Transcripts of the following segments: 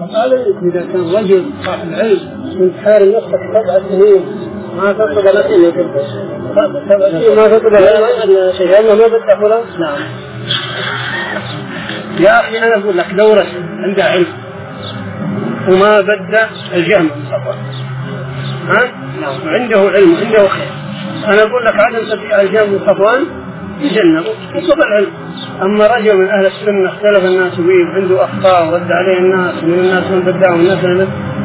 وقال إذا كان رجل صاحب علم من حار نفسك سبع سنين ما تطلب لك سبع سنين ما تطلب لك شيء لأنه ما بدأ فلان نعم يا أخي أنا أقول لك لو رجل عنده علم وما بدأ الجهم ها؟ نعم عنده علم عنده خير أنا أقول لك عدم تبيع الجهم صفوان يجنب. يطلب العلم أما رجل من أهل السنة اختلف الناس فيه عنده أخطاء ورد عليه الناس من الناس من بدعوا الناس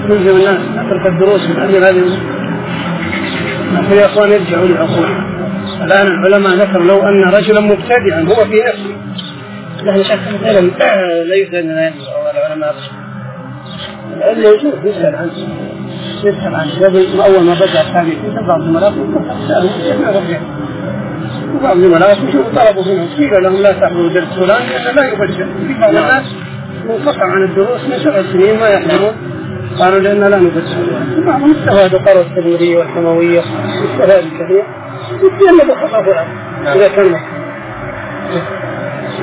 تلزم الناس اترك الدروس من أجل هذه يا أخوان يرجعوا لعقولهم الآن العلماء ذكروا لو أن رجلا مبتدعا هو في نفسه. له شك العلم ليس لنا العلماء. العلم يجوز يسأل عنه. يسأل عنه. قبل أول ما بدأ الثاني في بعض المراقب وبعض زملائه طلبوا منهم قيل لهم لا تحضروا درس فلان لأنه لا يبشر في بعض الناس منقطع عن الدروس من سبع سنين ما يحضرون. قالوا لأن لا نبشر بعضهم استفادوا قروا التدميريه والحموية استفاد كثير يتجنبوا خطا فلان إذا كان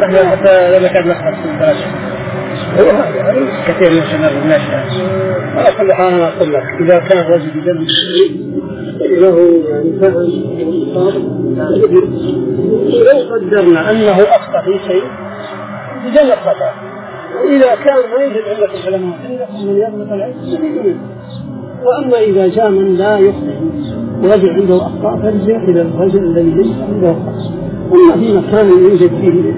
إحنا حتى الدراسه هو هذا كثير من الشباب الناشئه على كل حال أنا أقول لك إذا كان رجل له يعني فهم لو قدرنا أنه أخطأ في شيء يتجنب خطا وإذا كان ما يجد عندك العلماء من يضبط العلم وأما إذا جاء من لا يخطئ ورجل عنده أخطاء فارجع إلى الرجل الذي ليس عنده اخطاء أما في مكان يوجد فيه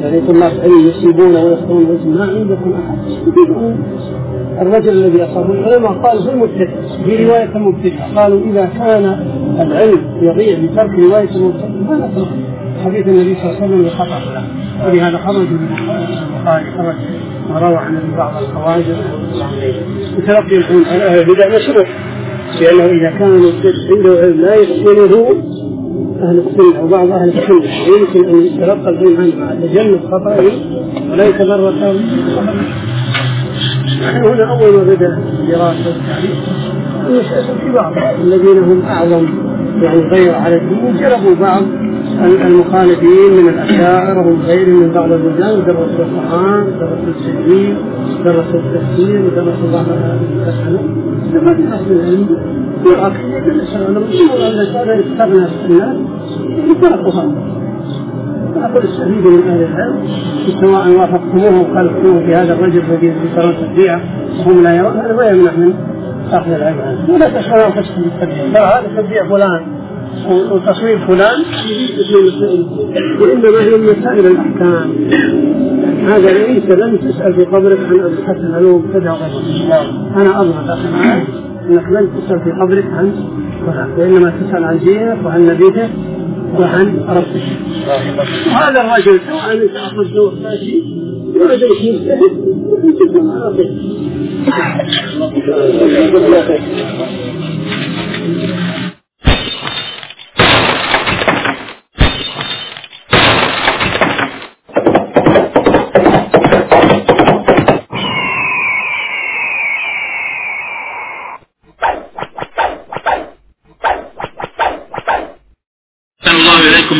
يعني طلاب علم يصيبون ويخطئون ما عندكم أحد. الرجل الذي أصابه العلماء قالوا في المبتدع. في رواية المبتدع قالوا إذا كان العلم يضيع بترك رواية ما نترك حديث النبي صلى الله عليه وسلم يخطأ له ولهذا خرج البخاري خرج وروى عن بعض الخوارج. وتلقي العلم أهل البدع مشروع لأنه إذا كان عنده علم لا يحسنه أهل السنة أو بعض أهل السنة يمكن أن يتلقى العلم عنه تجنب خطأه ولا يتبرك هنا أول ما بدأ الدراسة والتعليم نسأل في بعض الذين هم أعظم. يعني غير على الدين جربوا بعض المخالفين من الأشاعرة ومن غيرهم من بعض البلدان درسوا القرآن درسوا التجويد درسوا التفسير ودرسوا بعض المسألة استفاد أهل العلم. والعكس يدرس العلم أن كان يستغنى الناس تركوا هذا أقول استفيد من أهل العلم سواء وافقتموه وخالفتموه في هذا الرجل الذي ترون تبديعه وهم لا يرون هذا ما يمنع من العلم. عنه ولا تشغلوا أنفسكم بالتبديع ترى هذا تبديع فلان. وتصوير فلان. وإنما هي من مسائل الأحكام. هذا ليس لم تسأل في قبرك عن أبي الحسن هو مبتدع أنا أضمن أخي أنك لن تسأل في قبرك عن فلان وإنما تسأل عن دينك وعن نبيك وعن ربك. وهذا الرجل. سواء أنت اخذته وفاتي ولديك مجتهد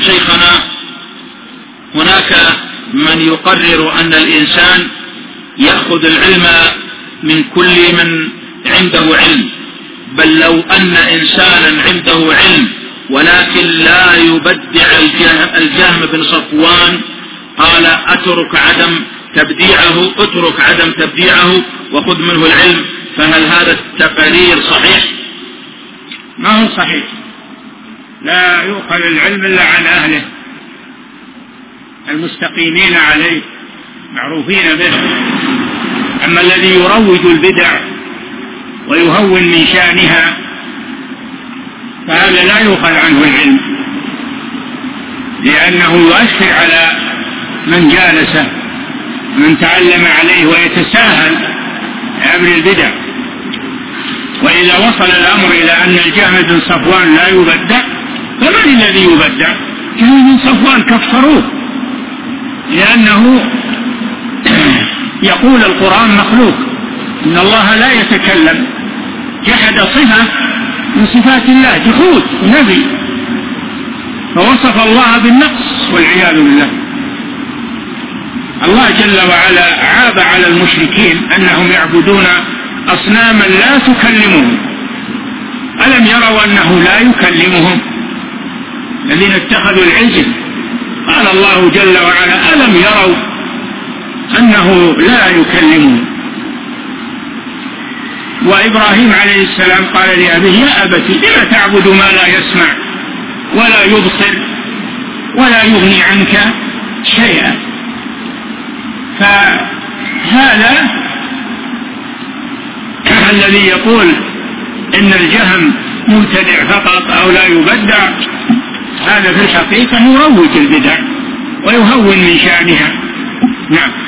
شيخنا. هناك من يقرر أن الإنسان يأخذ العلم من كل من عنده علم. بل لو أن إنسانا عنده علم ولكن لا يبدع الجهم بن صفوان قال أترك عدم تبديعه اترك عدم تبديعه وخذ منه العلم فهل هذا التقرير صحيح؟ ما هو صحيح؟ لا يؤخذ العلم إلا عن أهله. المستقيمين عليه معروفين به. أما الذي يروج البدع ويهون من شأنها فهذا لا يؤخذ عنه العلم لأنه يؤثر على من جالسه من تعلم عليه ويتساهل أمر البدع. وإذا وصل الأمر إلى أن الجهم بن صفوان لا يبدع فمن الذي يبدع؟ جهم بن صفوان كفروه لأنه يقول القرآن مخلوق. إن الله لا يتكلم. جحد صفة من صفات الله جحود نبي. فوصف الله بالنقص والعياذ بالله. الله جل وعلا عاب على المشركين أنهم يعبدون أصناما لا تكلمهم. ألم يروا أنه لا يكلمهم؟ الذين اتخذوا العجل. قال الله جل وعلا ألم يروا أنه لا يكلمهم وإبراهيم عليه السلام قال لأبيه يا ابت لم تعبد ما لا يسمع ولا يبصر ولا يغني عنك شيئا? فهذا الذي يقول إن الجهم مبتدع فقط أو لا يبدع هذا في الحقيقة يروج البدع ويهون من شأنها. نعم.